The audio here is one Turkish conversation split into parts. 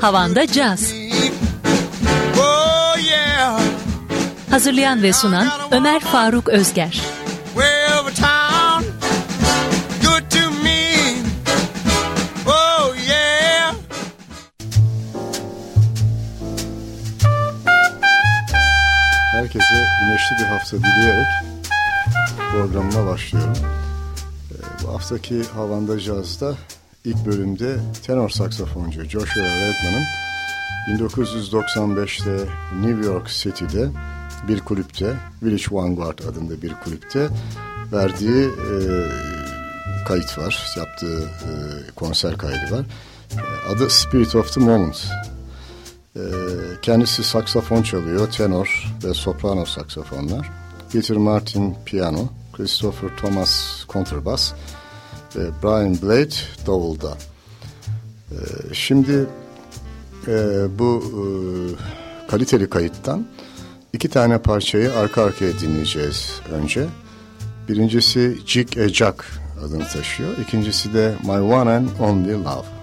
Havanda Caz. Oh yeah, Hazırlayan ve sunan Ömer Faruk Özger. way over town. Good to me. Oh yeah. Herkese güneşli bir hafta dileyerek programıma başlıyorum. Haftaki Havanda Jazz'da ilk bölümde tenor saksafoncu Joshua Redman'ın 1995'te New York City'de bir kulüpte, Village Vanguard adında bir kulüpte verdiği e, kayıt var. Yaptığı e, konser kaydı var. E, Adı Spirit of the Moment. Ee, kendisi saksafon çalıyor, tenor ve soprano saksafonlar. Peter Martin piyano, Christopher Thomas kontrabas ve Brian Blade davulda. Ee, şimdi e, bu e, kaliteli kayıttan iki tane parçayı arka arkaya dinleyeceğiz önce. Birincisi Jig a adını taşıyor. İkincisi de My One and Only Love.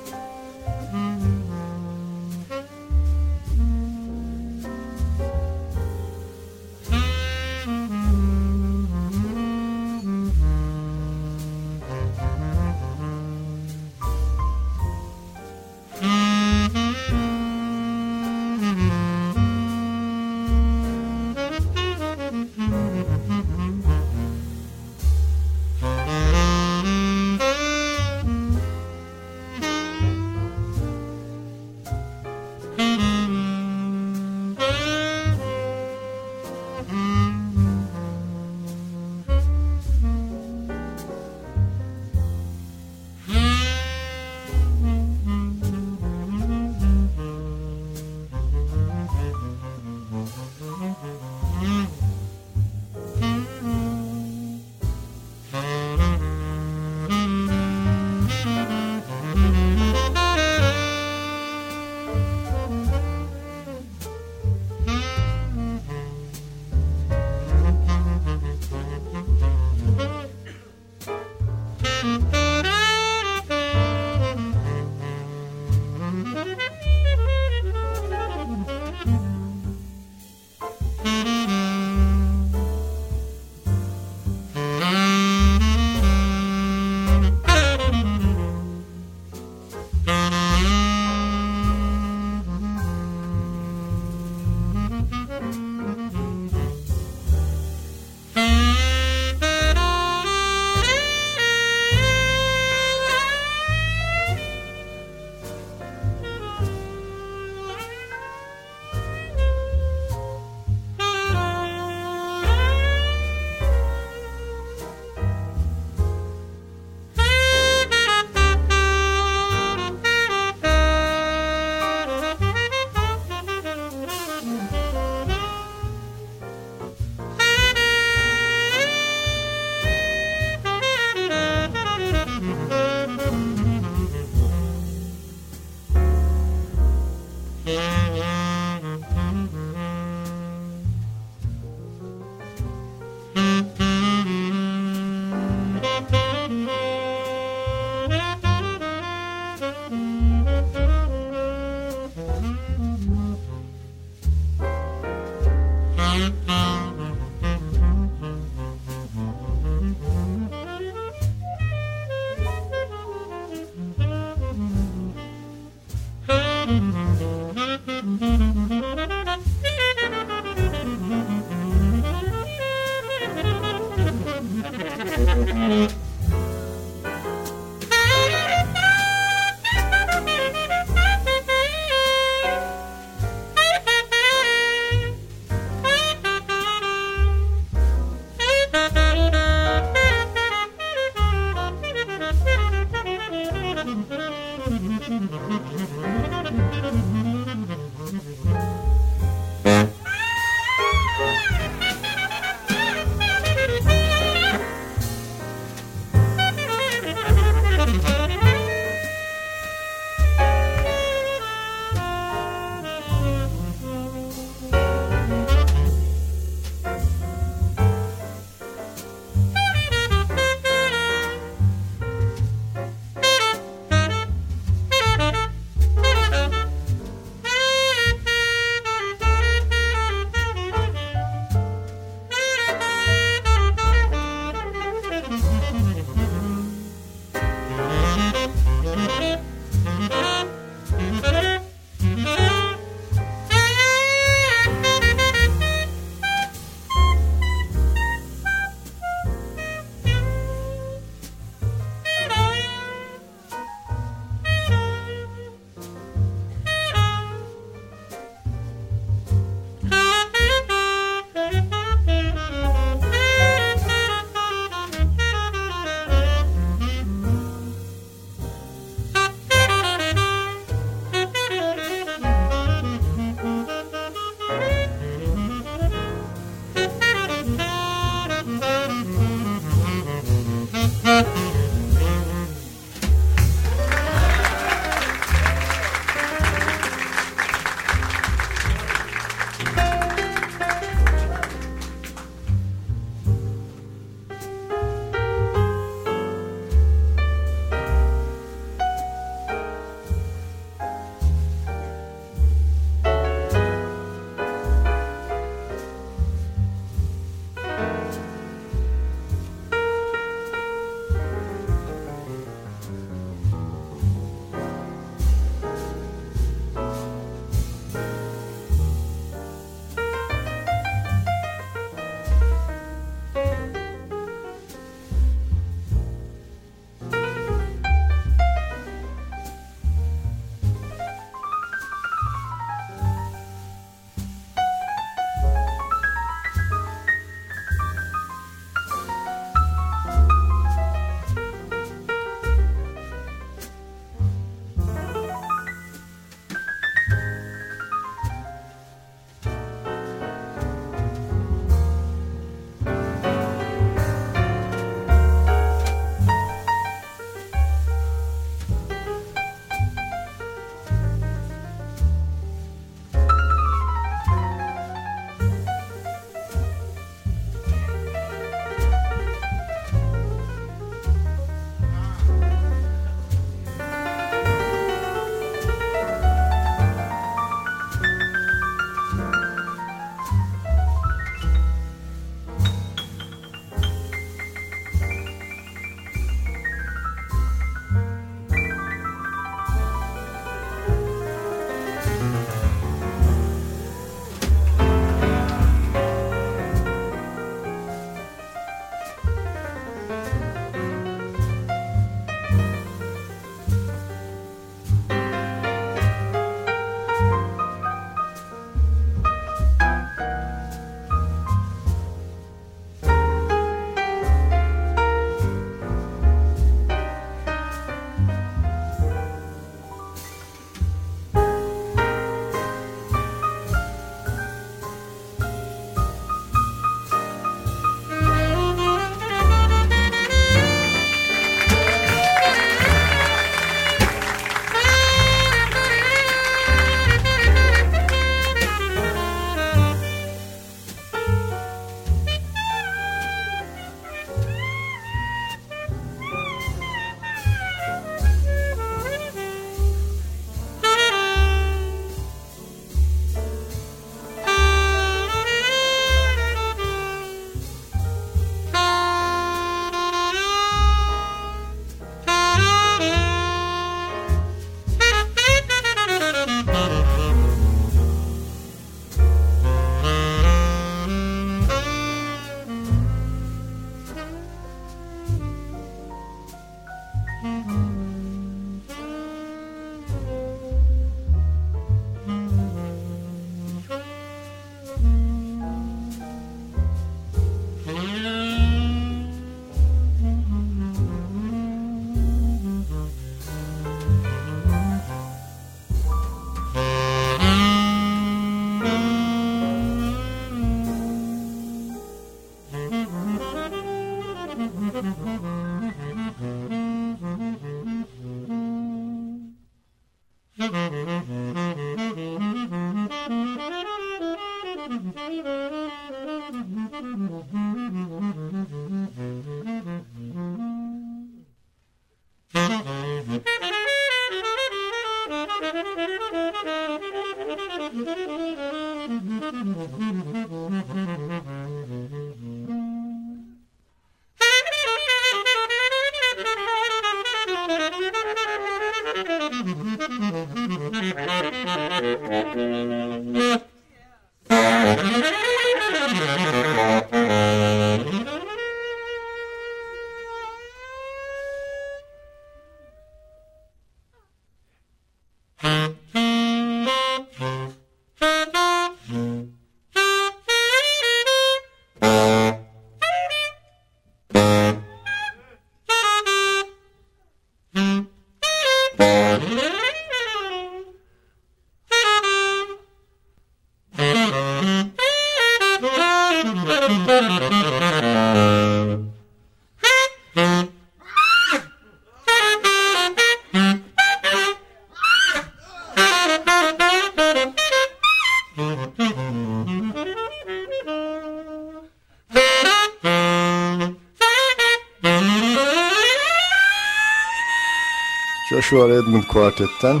Joshua Redmond Quartet'ten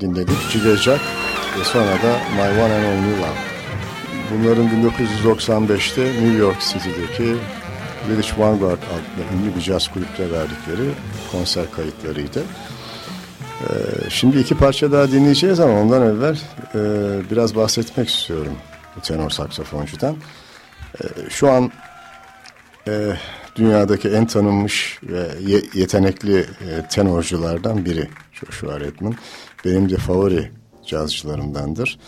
dinledik. Cigecak ve sonra da My One and Only Love. Bunların 1995'te New York City'deki British Vanguard adlı ünlü bir caz kulüpte verdikleri konser kayıtlarıydı. Ee, şimdi iki parça daha dinleyeceğiz ama ondan evvel e, biraz bahsetmek istiyorum tenor saksafoncudan. E, şu an e, dünyadaki en tanınmış ve yetenekli e, tenorculardan biri Joshua Redman. Benim de favori cazcılarımdandır.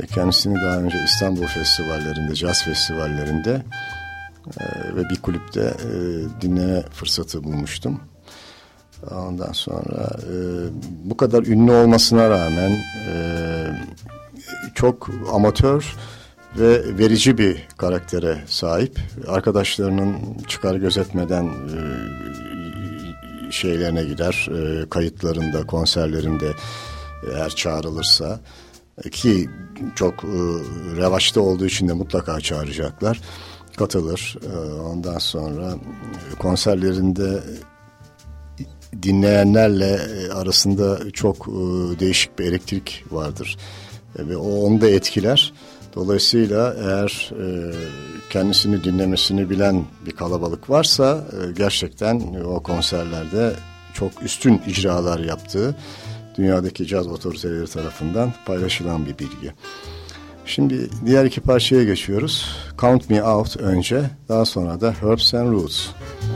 E, kendisini daha önce İstanbul festivallerinde, caz festivallerinde e, ve bir kulüpte dinleme fırsatı bulmuştum. Ondan sonra bu kadar ünlü olmasına rağmen çok amatör ve verici bir karaktere sahip. Arkadaşlarının çıkar gözetmeden e, şeylerine gider, e, kayıtlarında, konserlerinde eğer çağrılırsa ki çok e, revaçta olduğu için de mutlaka çağıracaklar. Katılır. E, ondan sonra konserlerinde dinleyenlerle e, arasında çok e, değişik bir elektrik vardır. Ve o onu da etkiler. Dolayısıyla eğer e, kendisini dinlemesini bilen bir kalabalık varsa e, gerçekten o konserlerde çok üstün icralar yaptığı dünyadaki caz otoriteleri tarafından paylaşılan bir bilgi. Şimdi diğer iki parçaya geçiyoruz. Count Me Out önce, daha sonra da Herbs and Roots. Müzik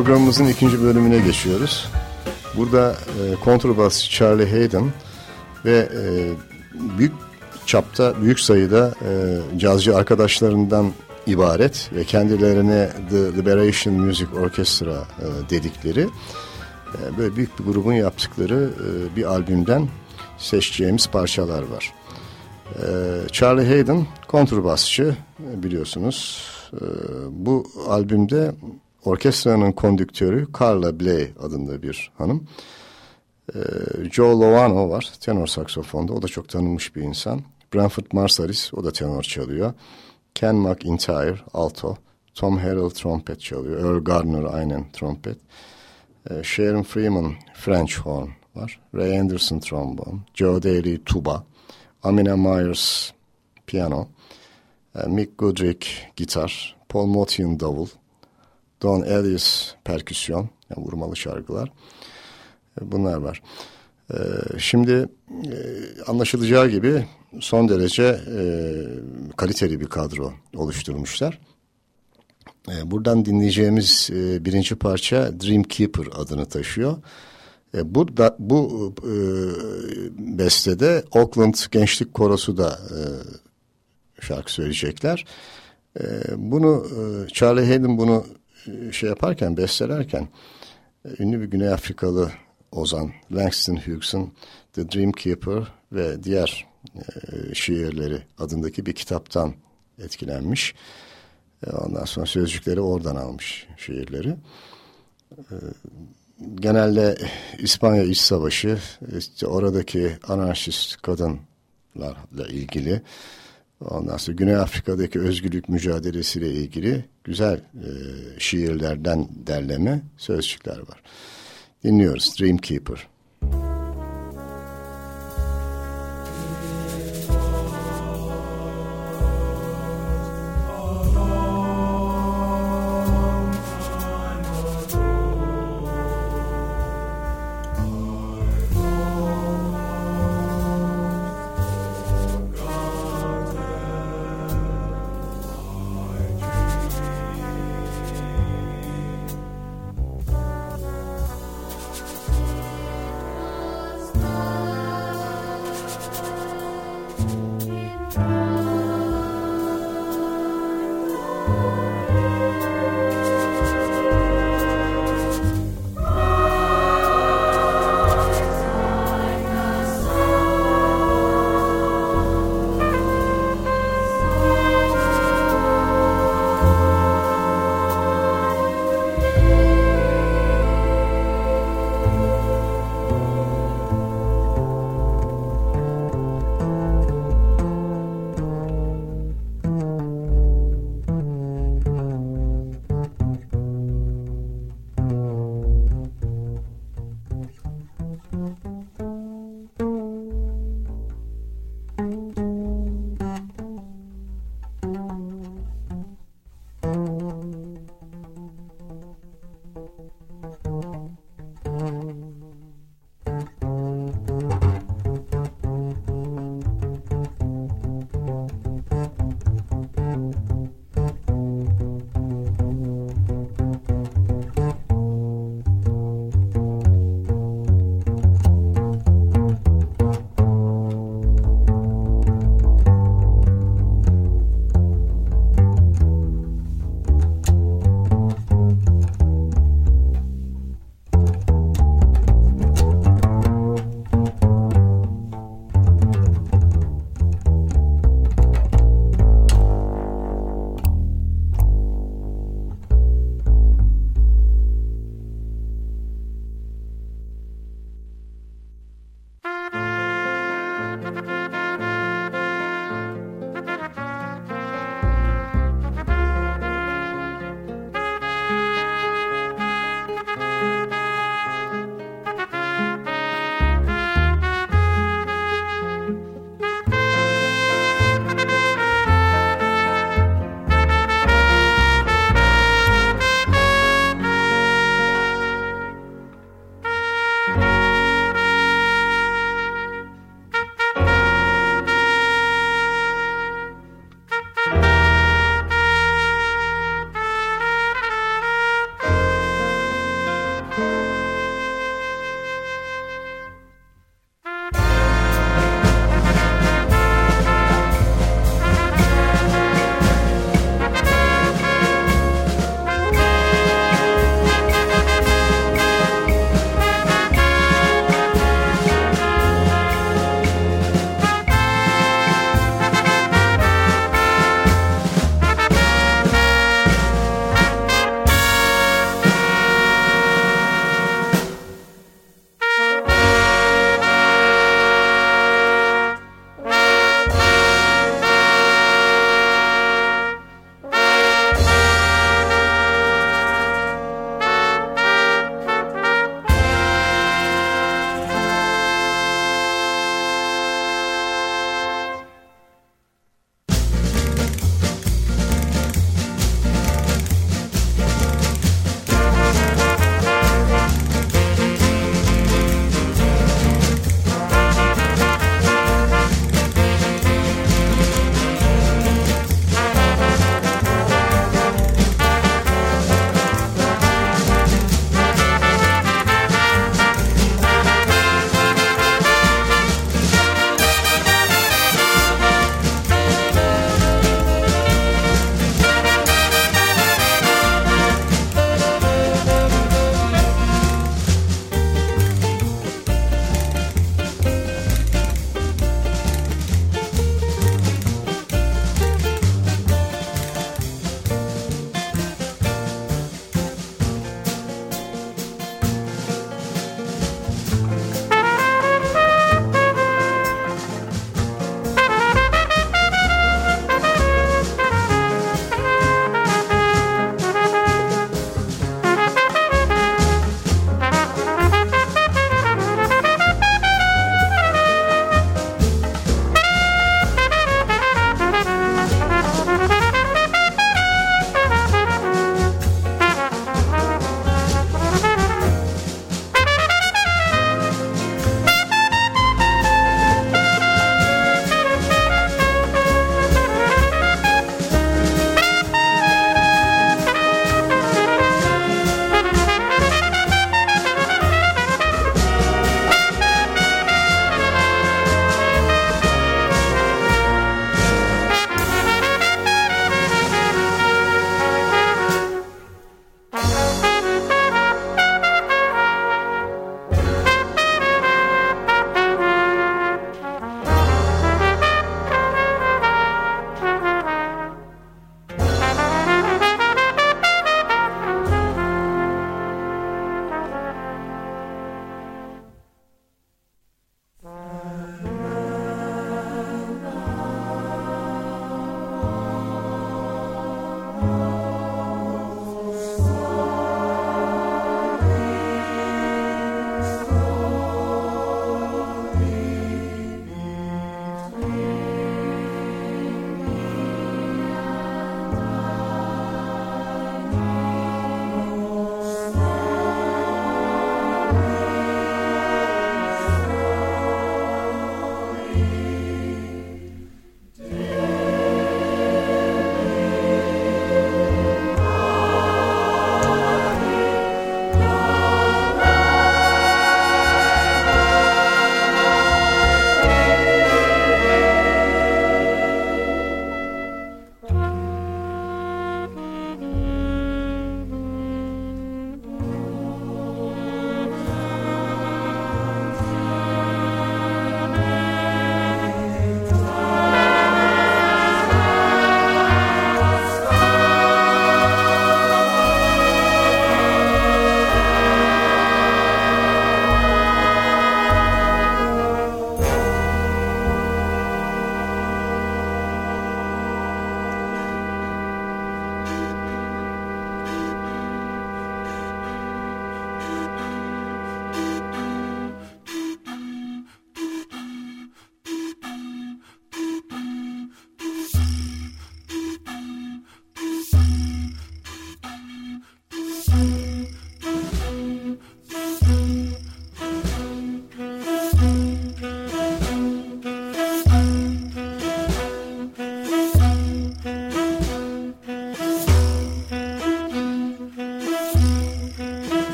Programımızın ikinci bölümüne geçiyoruz. Burada e, kontrabasçı Charlie Hayden ve e, büyük çapta, büyük sayıda e, cazcı arkadaşlarından ibaret ve kendilerine The Liberation Music Orchestra e, dedikleri e, böyle büyük bir grubun yaptıkları e, bir albümden seçeceğimiz parçalar var. E, Charlie Hayden kontrbasçı e, biliyorsunuz. E, bu albümde Orkestranın kondüktörü Carla Bley adında bir hanım. Ee, Joe Lovano var tenor saksofonda o da çok tanınmış bir insan. Branford Marsalis o da tenor çalıyor. Ken McIntyre alto. Tom Harrell trompet çalıyor. Earl Gardner aynen trompet. Ee, Sharon Freeman French horn var. Ray Anderson trombone. Joe Daly tuba. Amina Myers piyano. Ee, Mick Goodrick gitar. Paul Motian davul. Don Ellis perküsyon, yani vurmalı şarkılar. E, bunlar var. E, şimdi e, anlaşılacağı gibi son derece kaliteli bir kadro oluşturmuşlar. Buradan dinleyeceğimiz birinci parça Dream Keeper adını taşıyor. Burada bu bestede Oakland Gençlik Korosu da şarkı söyleyecekler. Bunu Charlie Hayden bunu şey yaparken, bestelerken e, ünlü bir Güney Afrikalı ozan Langston Hughes'ın The Dream Keeper ve diğer e, şiirleri adındaki bir kitaptan etkilenmiş. E, ondan sonra sözcükleri oradan almış şiirleri. E, genelde İspanya İç Savaşı, işte oradaki anarşist kadınlarla ilgili Ondan sonra Güney Afrika'daki özgürlük mücadelesiyle ilgili güzel e, şiirlerden derleme sözcükler var. Dinliyoruz Dreamkeeper.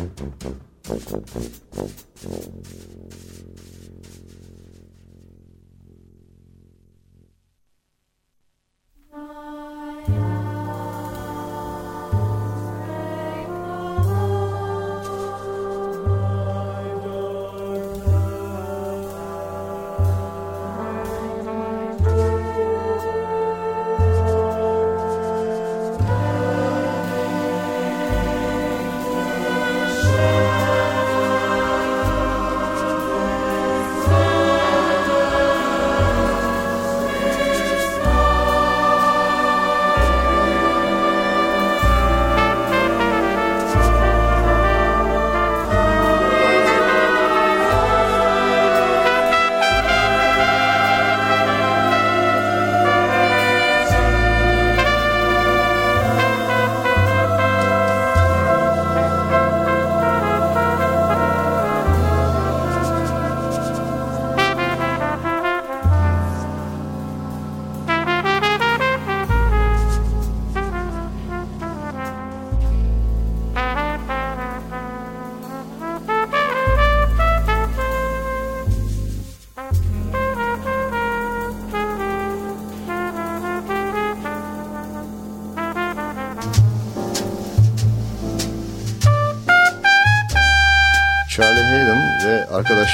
Thank you.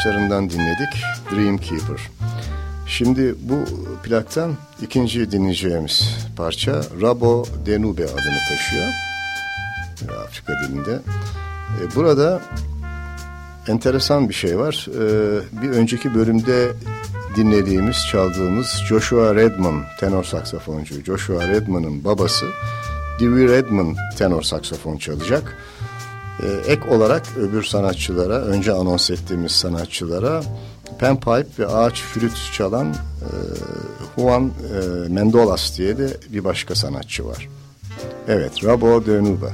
Arkadaşlarından dinledik Dream Keeper. Şimdi bu plaktan ikinci dinleyeceğimiz parça Rabo Denube adını taşıyor. Afrika dilinde. E, burada enteresan bir şey var. E, bir önceki bölümde dinlediğimiz, çaldığımız Joshua Redman tenor saksafoncu. Joshua Redman'ın babası Dewey Redman tenor saksafon çalacak. Ee, ek olarak öbür sanatçılara, önce anons ettiğimiz sanatçılara panpipe ve ağaç flüt çalan e, Juan e, Mendolas diye de bir başka sanatçı var. Evet, Rabo de Nuba.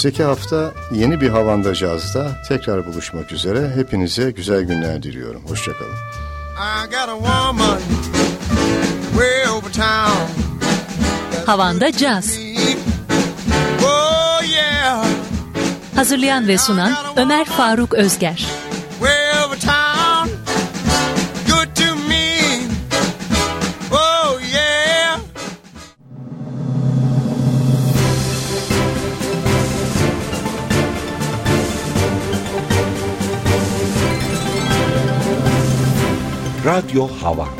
Önümüzdeki hafta yeni bir Havanda Caz'da tekrar buluşmak üzere. Hepinize güzel günler diliyorum. Hoşçakalın. Havanda Caz oh, Hazırlayan ve sunan Ömer Faruk Özger Radyo Hava